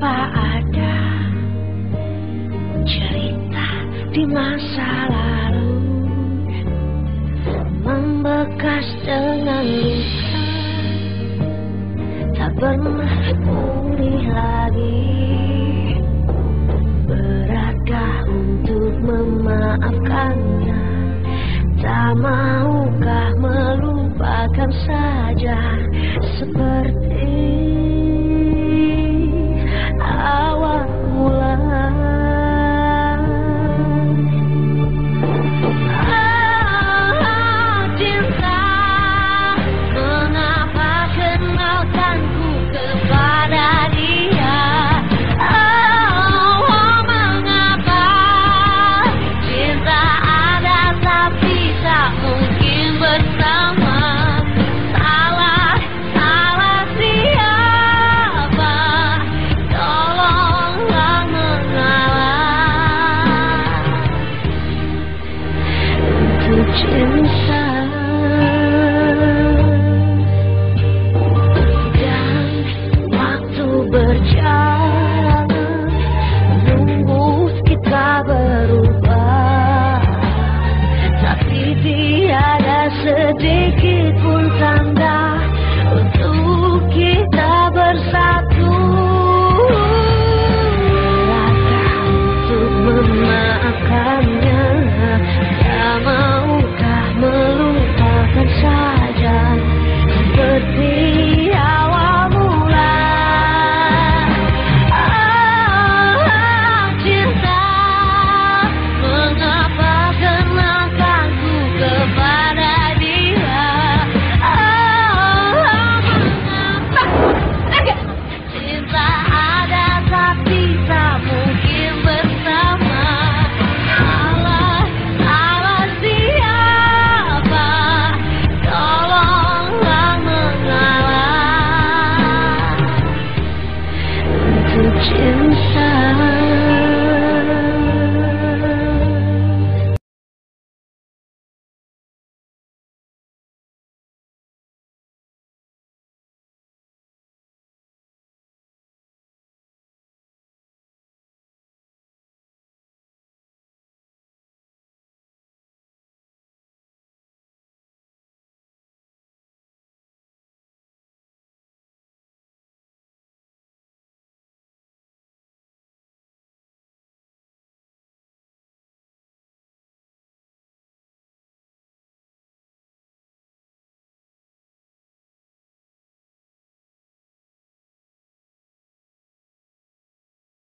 Apa ada cerita di masa lalu membekas dengan luka. Tak pernah pulih lagi. Beratkah untuk memaafkannya. Tak maukah melupakan saja seperti 只下。天上。